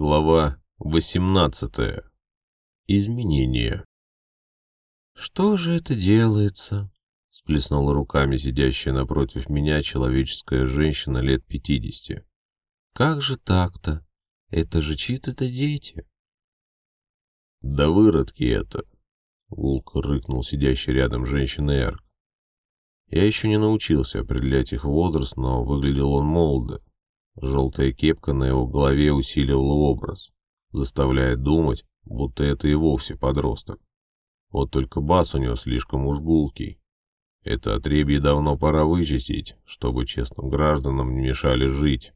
Глава 18. Изменения. «Что же это делается?» — сплеснула руками сидящая напротив меня человеческая женщина лет пятидесяти. «Как же так-то? Это же чьи-то дети!» «Да выродки это!» — гулко рыкнул сидящий рядом женщина Эрк. Я еще не научился определять их возраст, но выглядел он молодо. Желтая кепка на его голове усиливала образ, заставляя думать, будто это и вовсе подросток. Вот только бас у него слишком уж гулкий. Это отребье давно пора вычистить, чтобы честным гражданам не мешали жить.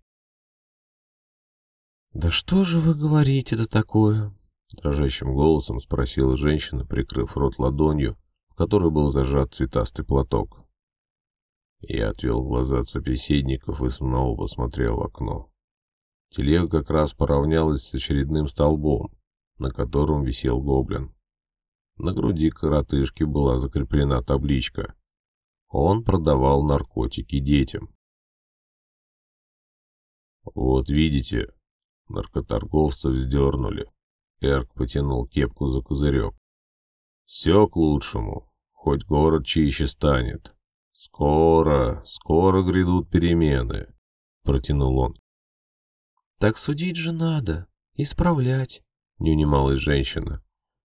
«Да что же вы говорите-то такое?» Дрожащим голосом спросила женщина, прикрыв рот ладонью, в которой был зажат цветастый платок. Я отвел глаза от собеседников и снова посмотрел в окно. Телега как раз поравнялась с очередным столбом, на котором висел гоблин. На груди коротышки была закреплена табличка. Он продавал наркотики детям. «Вот видите, наркоторговцев сдернули». Эрк потянул кепку за козырек. «Все к лучшему, хоть город чище станет». «Скоро, скоро грядут перемены», — протянул он. «Так судить же надо, исправлять», — не унималась женщина.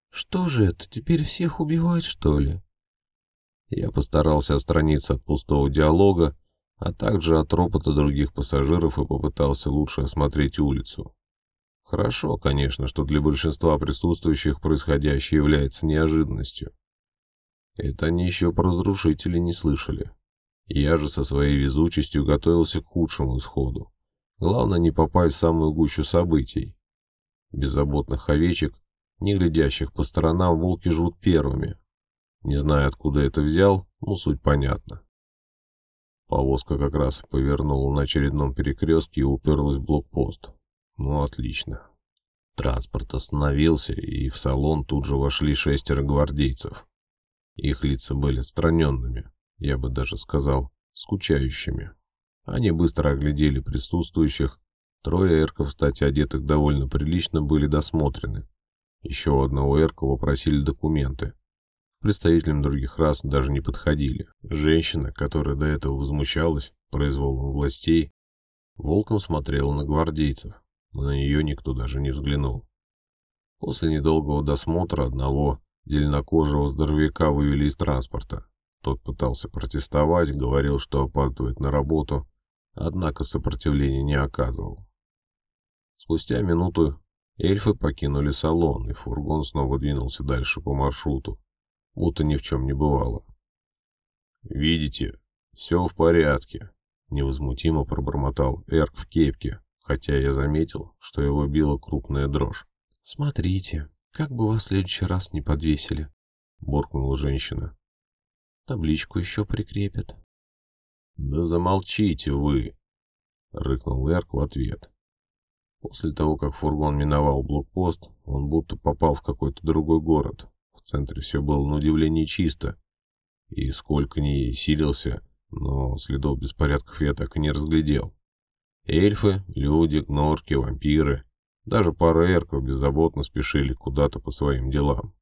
«Что же это, теперь всех убивать, что ли?» Я постарался отстраниться от пустого диалога, а также от ропота других пассажиров и попытался лучше осмотреть улицу. Хорошо, конечно, что для большинства присутствующих происходящее является неожиданностью. Это они еще про разрушителей не слышали. Я же со своей везучестью готовился к худшему исходу. Главное не попасть в самую гущу событий. Беззаботных овечек, не глядящих по сторонам, волки жрут первыми. Не знаю, откуда это взял, но суть понятна. Повозка как раз повернула на очередном перекрестке и уперлась в блокпост. Ну, отлично. Транспорт остановился, и в салон тут же вошли шестеро гвардейцев. Их лица были отстраненными, я бы даже сказал, скучающими. Они быстро оглядели присутствующих. Трое эрков, кстати, одетых довольно прилично, были досмотрены. Еще одного эрка попросили документы. Представителям других рас даже не подходили. Женщина, которая до этого возмущалась произволом властей, волком смотрела на гвардейцев, на нее никто даже не взглянул. После недолгого досмотра одного Зеленокожего здоровяка вывели из транспорта. Тот пытался протестовать, говорил, что опаздывает на работу, однако сопротивления не оказывал. Спустя минуту эльфы покинули салон, и фургон снова двинулся дальше по маршруту, будто ни в чем не бывало. «Видите, все в порядке», — невозмутимо пробормотал Эрк в кепке, хотя я заметил, что его била крупная дрожь. «Смотрите», «Как бы вас в следующий раз не подвесили», — буркнула женщина. «Табличку еще прикрепят». «Да замолчите вы!» — рыкнул Эрк в ответ. После того, как фургон миновал блокпост, он будто попал в какой-то другой город. В центре все было на удивление чисто. И сколько ни силился, но следов беспорядков я так и не разглядел. Эльфы, люди, гнорки, вампиры даже пара эрков беззаботно спешили куда-то по своим делам.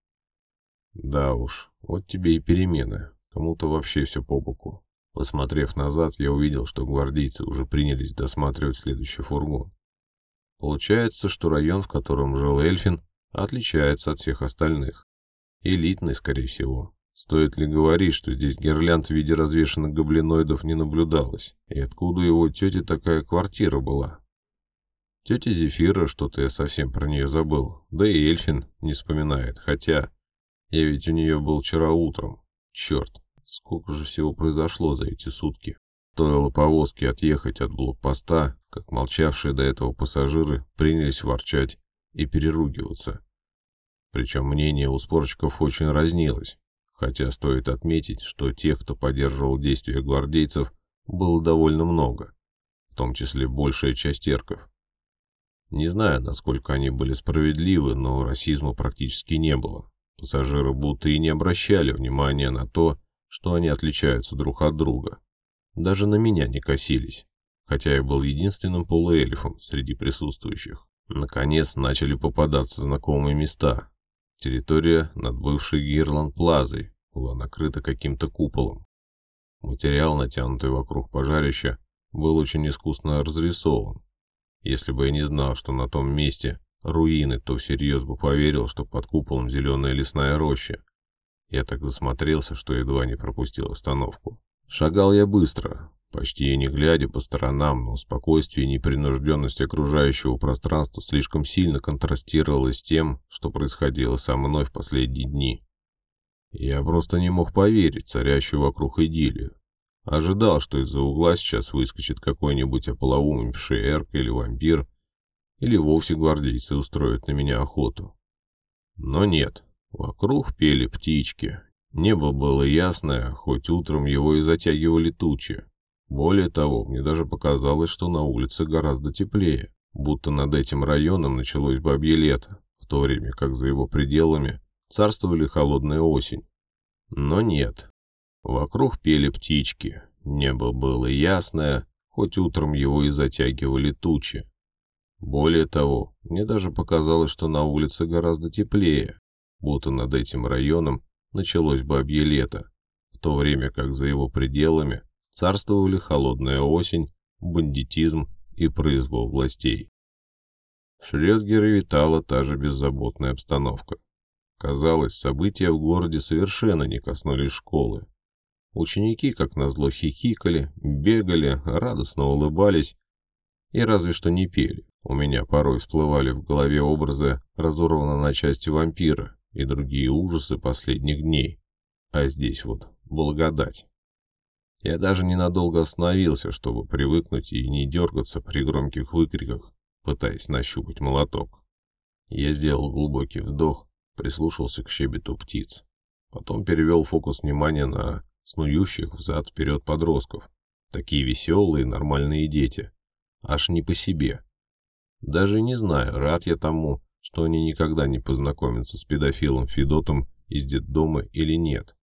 Да уж, вот тебе и перемены. Кому-то вообще все по боку. Посмотрев назад, я увидел, что гвардейцы уже принялись досматривать следующий фургон. Получается, что район, в котором жил Эльфин, отличается от всех остальных. Элитный, скорее всего. Стоит ли говорить, что здесь гирлянд в виде развешанных гоблиноидов не наблюдалось? И откуда его тете такая квартира была? Тетя Зефира, что-то я совсем про нее забыл. Да и Эльфин не вспоминает. Хотя, я ведь у нее был вчера утром. Черт, сколько же всего произошло за эти сутки. Стоило повозке отъехать от блокпоста, как молчавшие до этого пассажиры принялись ворчать и переругиваться. Причем мнение у спорщиков очень разнилось. Хотя стоит отметить, что тех, кто поддерживал действия гвардейцев, было довольно много, в том числе большая часть эрков. Не знаю, насколько они были справедливы, но расизма практически не было. Пассажиры будто и не обращали внимания на то, что они отличаются друг от друга. Даже на меня не косились, хотя я был единственным полуэльфом среди присутствующих. Наконец начали попадаться знакомые места. Территория над бывшей Гирланд-плазой была накрыта каким-то куполом. Материал, натянутый вокруг пожарища, был очень искусно разрисован. Если бы я не знал, что на том месте руины, то всерьез бы поверил, что под куполом зеленая лесная роща. Я так засмотрелся, что едва не пропустил остановку. Шагал я быстро, почти не глядя по сторонам, но спокойствие и непринужденность окружающего пространства слишком сильно контрастировало с тем, что происходило со мной в последние дни. Я просто не мог поверить царящую вокруг идиллию. Ожидал, что из-за угла сейчас выскочит какой-нибудь ополоумевший эрк или вампир, или вовсе гвардейцы устроят на меня охоту. Но нет, вокруг пели птички. Небо было ясное, хоть утром его и затягивали тучи. Более того, мне даже показалось, что на улице гораздо теплее, будто над этим районом началось бабье лето, в то время как за его пределами царствовали холодная осень. Но нет. Вокруг пели птички, небо было ясное, хоть утром его и затягивали тучи. Более того, мне даже показалось, что на улице гораздо теплее, будто над этим районом началось бабье лето, в то время как за его пределами царствовали холодная осень, бандитизм и произвол властей. В Шрёдгере витала та же беззаботная обстановка. Казалось, события в городе совершенно не коснулись школы. Ученики, как назло, хихикали, бегали, радостно улыбались и разве что не пели. У меня порой всплывали в голове образы разорванного на части вампира и другие ужасы последних дней. А здесь вот благодать. Я даже ненадолго остановился, чтобы привыкнуть и не дергаться при громких выкриках, пытаясь нащупать молоток. Я сделал глубокий вдох, прислушался к щебету птиц. Потом перевел фокус внимания на снующих взад-вперед подростков. Такие веселые, нормальные дети. Аж не по себе. Даже не знаю, рад я тому, что они никогда не познакомятся с педофилом Федотом из детдома или нет.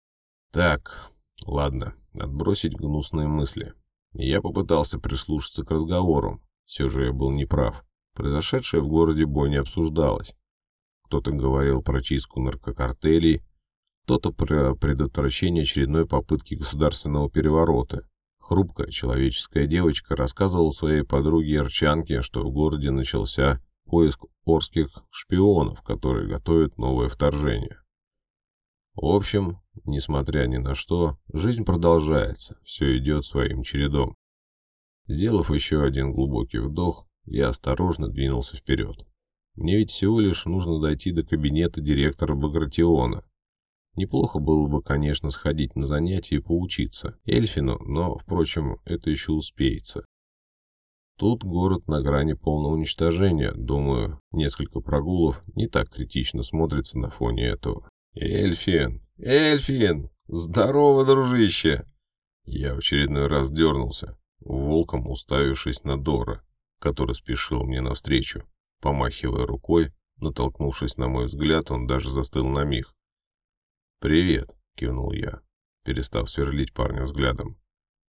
Так, ладно, отбросить гнусные мысли. Я попытался прислушаться к разговору. Все же я был неправ. Произошедшее в городе бой не обсуждалось. Кто-то говорил про чистку наркокартелей, кто-то про предотвращение очередной попытки государственного переворота. Хрупкая человеческая девочка рассказывала своей подруге Арчанке, что в городе начался поиск орских шпионов, которые готовят новое вторжение. В общем, несмотря ни на что, жизнь продолжается, все идет своим чередом. Сделав еще один глубокий вдох, я осторожно двинулся вперед. Мне ведь всего лишь нужно дойти до кабинета директора Багратиона, Неплохо было бы, конечно, сходить на занятия и поучиться Эльфину, но, впрочем, это еще успеется. Тут город на грани полного уничтожения, думаю, несколько прогулов не так критично смотрится на фоне этого. «Эльфин! Эльфин! Здорово, дружище!» Я в очередной раз дернулся, волком уставившись на Дора, который спешил мне навстречу. Помахивая рукой, натолкнувшись на мой взгляд, он даже застыл на миг. «Привет», — кивнул я, перестав сверлить парня взглядом.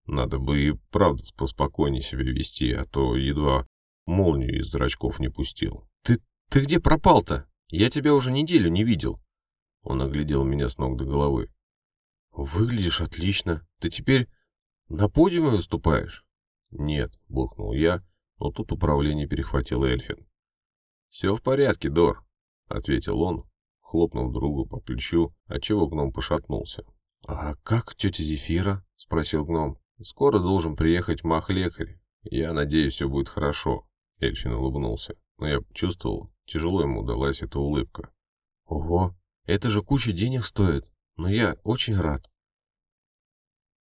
«Надо бы и правда поспокойнее себя вести, а то едва молнию из зрачков не пустил». «Ты, ты где пропал-то? Я тебя уже неделю не видел». Он оглядел меня с ног до головы. «Выглядишь отлично. Ты теперь на подиуме выступаешь?» «Нет», — буркнул я, но тут управление перехватил Эльфин. «Все в порядке, Дор», — ответил он, хлопнув другу по плечу, отчего гном пошатнулся. «А как тетя Зефира?» — спросил гном. «Скоро должен приехать мах-лекарь. Я надеюсь, все будет хорошо». Эльфин улыбнулся, но я чувствовал, тяжело ему далась эта улыбка. «Ого, это же куча денег стоит, но я очень рад».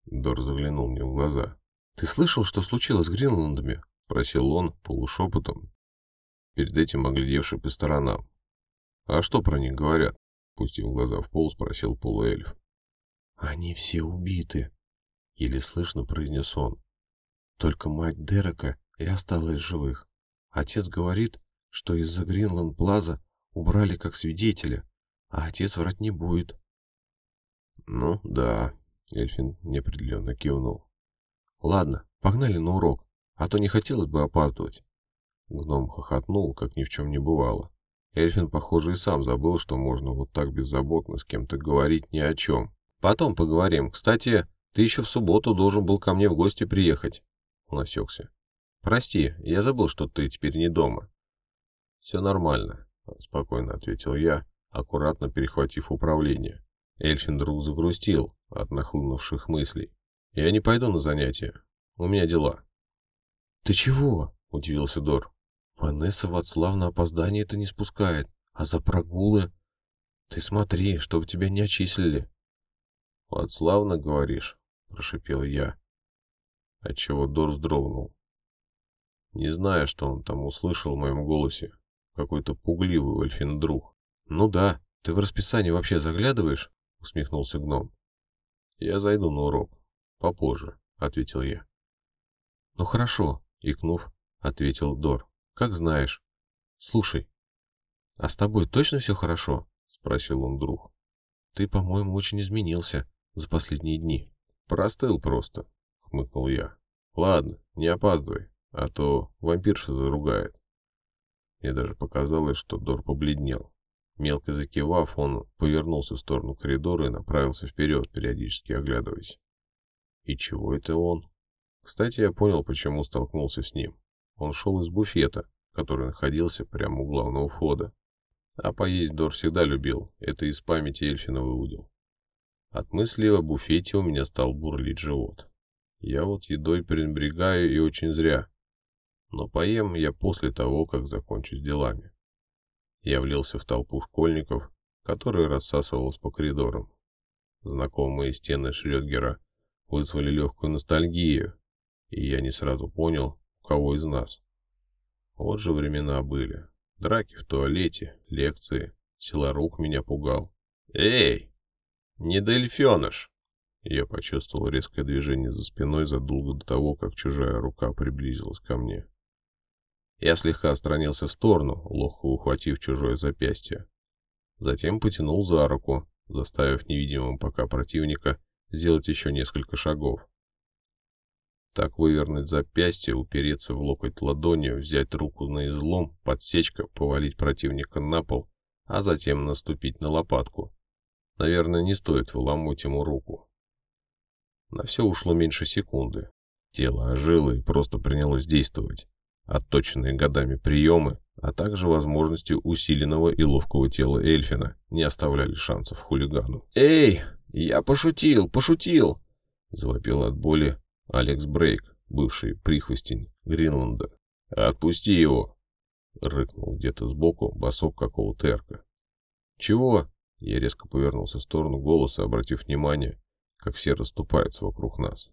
Дор заглянул мне в глаза. «Ты слышал, что случилось с Гринландами?» — спросил он полушепотом, перед этим оглядевший по сторонам. «А что про них говорят?» Пустив глаза в пол, спросил полуэльф. «Они все убиты», — еле слышно произнес он. «Только мать Дерека и осталась живых. Отец говорит, что из-за Гринланд Плаза убрали как свидетеля, а отец врать не будет». «Ну, да», — Эльфин неопределенно кивнул. «Ладно, погнали на урок, а то не хотелось бы опаздывать». Гном хохотнул, как ни в чем не бывало. Эльфин, похоже, и сам забыл, что можно вот так беззаботно с кем-то говорить ни о чем. «Потом поговорим. Кстати, ты еще в субботу должен был ко мне в гости приехать». Он осекся. «Прости, я забыл, что ты теперь не дома». «Все нормально», — спокойно ответил я, аккуратно перехватив управление. Эльфин вдруг загрустил от нахлынувших мыслей. «Я не пойду на занятия. У меня дела». «Ты чего?» — удивился Дор. «Ванесса Вацлав на опоздание это не спускает, а за прогулы... Ты смотри, чтобы тебя не отчислили». «Вацлавно, говоришь?» — прошипел я, отчего Дор вздрогнул. Не зная, что он там услышал в моем голосе, какой-то пугливый эльфин друг. «Ну да, ты в расписание вообще заглядываешь?» — усмехнулся гном. «Я зайду на урок. Попозже», — ответил я. «Ну хорошо», — икнув, ответил Дор. «Как знаешь. Слушай, а с тобой точно все хорошо?» — спросил он друг. «Ты, по-моему, очень изменился за последние дни». «Простыл просто», — хмыкнул я. «Ладно, не опаздывай, а то вампирша заругает». Мне даже показалось, что Дор побледнел. Мелко закивав, он повернулся в сторону коридора и направился вперед, периодически оглядываясь. И чего это он? Кстати, я понял, почему столкнулся с ним. Он шел из буфета, который находился прямо у главного входа. А поесть Дор всегда любил, это из памяти Эльфина выудил. От мысли о буфете у меня стал бурлить живот. Я вот едой пренебрегаю и очень зря. Но поем я после того, как закончу с делами. Я влился в толпу школьников, которая рассасывалась по коридорам. Знакомые стены Шрёдгера вызвали легкую ностальгию, и я не сразу понял, кого из нас. Вот же времена были. Драки в туалете, лекции, силорук меня пугал. «Эй, не дельфеныш!» Я почувствовал резкое движение за спиной задолго до того, как чужая рука приблизилась ко мне. Я слегка отстранился в сторону, ловко ухватив чужое запястье. Затем потянул за руку, заставив невидимым пока противника сделать еще несколько шагов. Так вывернуть запястье, упереться в локоть ладонью, взять руку на излом, подсечка, повалить противника на пол, а затем наступить на лопатку. Наверное, не стоит выламывать ему руку. На все ушло меньше секунды. Тело ожило и просто принялось действовать отточенные годами приемы, а также возможности усиленного и ловкого тела Эльфина не оставляли шансов хулигану. «Эй, я пошутил, пошутил!» — завопил от боли Алекс Брейк, бывший прихвостень Гринланда. «Отпусти его!» — рыкнул где-то сбоку босок какого-то эрка. «Чего?» — я резко повернулся в сторону голоса, обратив внимание, как все расступаются вокруг нас.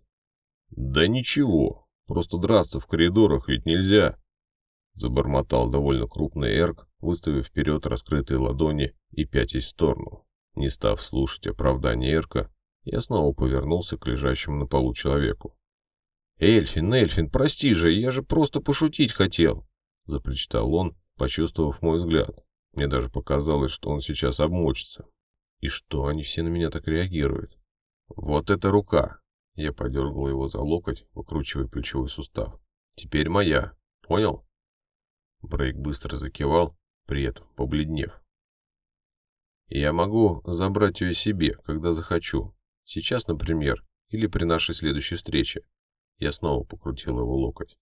«Да ничего!» Просто драться в коридорах ведь нельзя. Забормотал довольно крупный эрк, выставив вперед раскрытые ладони и пятясь в сторону. Не став слушать оправдания эрка, я снова повернулся к лежащему на полу человеку. «Эльфин, Эльфин, прости же, я же просто пошутить хотел!» — запричитал он, почувствовав мой взгляд. Мне даже показалось, что он сейчас обмочится. И что они все на меня так реагируют? «Вот эта рука!» Я подергал его за локоть, выкручивая плечевой сустав. «Теперь моя. Понял?» Брейк быстро закивал, при этом побледнев. «Я могу забрать ее себе, когда захочу. Сейчас, например, или при нашей следующей встрече». Я снова покрутил его локоть.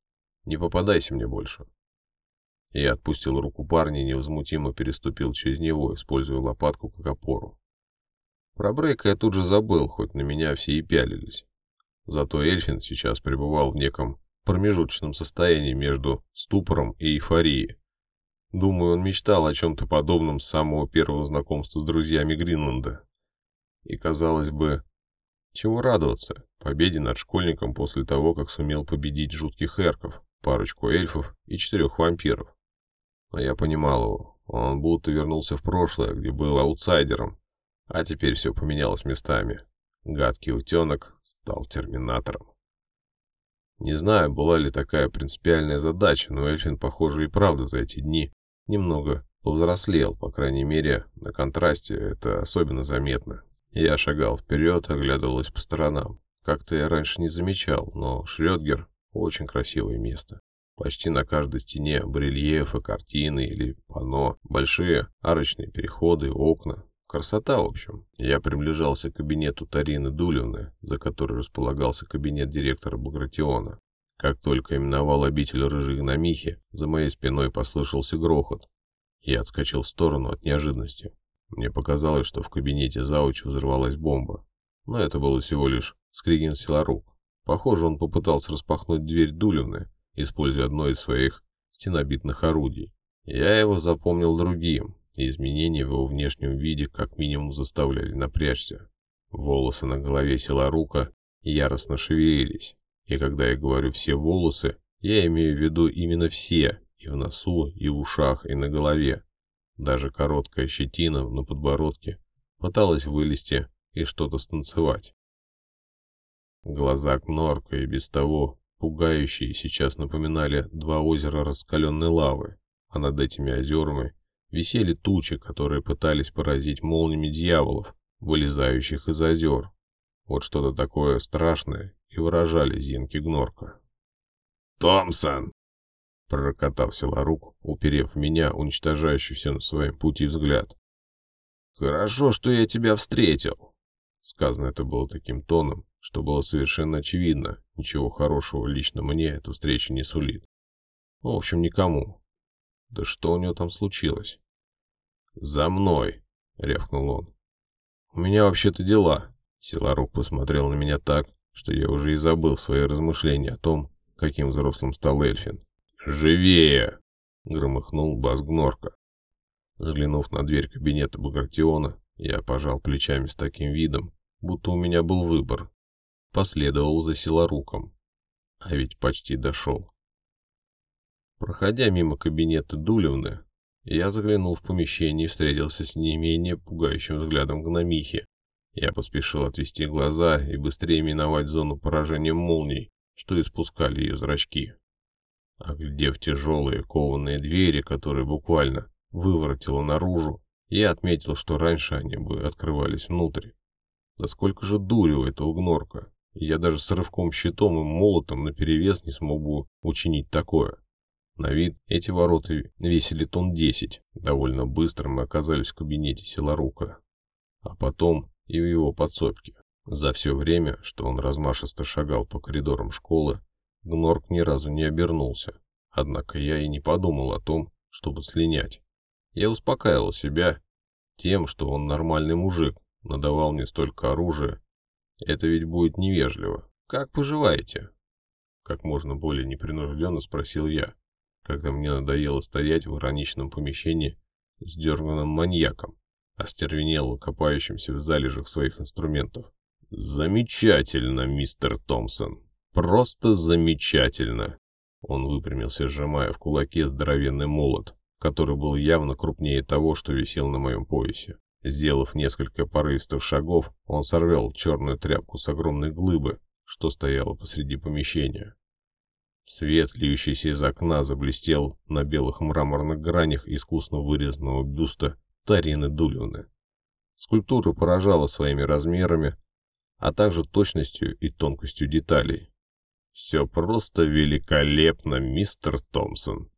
«Не попадайся мне больше». Я отпустил руку парня и невозмутимо переступил через него, используя лопатку как опору. Про Брейка я тут же забыл, хоть на меня все и пялились. Зато Эльфин сейчас пребывал в неком промежуточном состоянии между ступором и эйфорией. Думаю, он мечтал о чем-то подобном с самого первого знакомства с друзьями Гринланда. И, казалось бы, чего радоваться победе над школьником после того, как сумел победить жутких эрков, парочку эльфов и четырех вампиров. Но я понимал его, он будто вернулся в прошлое, где был аутсайдером, а теперь все поменялось местами. Гадкий утенок стал терминатором. Не знаю, была ли такая принципиальная задача, но Эльфин, похоже, и правда за эти дни немного повзрослел, по крайней мере, на контрасте это особенно заметно. Я шагал вперед, оглядывалась по сторонам. Как-то я раньше не замечал, но Шрёдгер — очень красивое место. Почти на каждой стене барельефы, картины или панно, большие арочные переходы, окна. Красота, в общем. Я приближался к кабинету Тарины Дулевны, за которой располагался кабинет директора Багратиона. Как только именовал обитель рыжей гномихи, за моей спиной послышался грохот. Я отскочил в сторону от неожиданности. Мне показалось, что в кабинете Зауча взорвалась бомба. Но это было всего лишь Скригин Силарук. Похоже, он попытался распахнуть дверь Дулевны, используя одно из своих стенобитных орудий. Я его запомнил другим, и изменения в его внешнем виде как минимум заставляли напрячься. Волосы на голове Силарука яростно шевелились, и когда я говорю «все волосы», я имею в виду именно все, и в носу, и в ушах, и на голове. Даже короткая щетина на подбородке пыталась вылезти и что-то станцевать. Глаза Кнорка и без того пугающие сейчас напоминали два озера раскаленной лавы, а над этими озерами висели тучи, которые пытались поразить молниями дьяволов, вылезающих из озер. Вот что-то такое страшное и выражали Зинки Гнорка. «Томпсон!» — пророкотав Силарук, уперев меня, уничтожающий все на своем пути взгляд. «Хорошо, что я тебя встретил!» Сказано это было таким тоном, что было совершенно очевидно, ничего хорошего лично мне эта встреча не сулит. В общем, никому. Да что у него там случилось? «За мной!» — рявкнул он. «У меня вообще-то дела!» Силарук посмотрел на меня так, что я уже и забыл свои размышления о том, каким взрослым стал Эльфин. «Живее!» — громыхнул бас Гнорка. Заглянув на дверь кабинета Багратиона, я пожал плечами с таким видом, будто у меня был выбор. Последовал за силоруком. А ведь почти дошел. Проходя мимо кабинета Дулевны, я заглянул в помещение и встретился с не менее пугающим взглядом гномихи, я поспешил отвести глаза и быстрее миновать зону поражения молний, что испускали ее зрачки. Оглядев тяжелые кованые двери, которые буквально выворотило наружу, я отметил, что раньше они бы открывались внутрь. Да сколько же дури у этого гнорка. Я даже с рывком щитом и молотом наперевес не смог бы учинить такое. На вид эти ворота весили тонн десять. Довольно быстро мы оказались в кабинете Силарука. А потом и в его подсобке. За все время, что он размашисто шагал по коридорам школы, Гнорк ни разу не обернулся. Однако я и не подумал о том, чтобы слинять. Я успокаивал себя тем, что он нормальный мужик, надавал мне столько оружия. Это ведь будет невежливо. Как поживаете? Как можно более непринужденно спросил я, когда мне надоело стоять в ироничном помещении с дерганым маньяком, остервенело копающимся в залежах своих инструментов. «Замечательно, мистер Томпсон. Просто замечательно!» Он выпрямился, сжимая в кулаке здоровенный молот, который был явно крупнее того, что висел на моем поясе. Сделав несколько порывистых шагов, он сорвал черную тряпку с огромной глыбы, что стояла посреди помещения. Свет, льющийся из окна, заблестел на белых мраморных гранях искусно вырезанного бюста Тарины Дулевны. Скульптура поражала своими размерами, а также точностью и тонкостью деталей. «Все просто великолепно, мистер Томпсон!»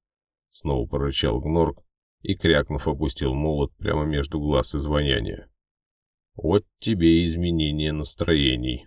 Снова порычал Гнорк и, крякнув, опустил молот прямо между глаз изваяния. «Вот тебе изменение настроений!»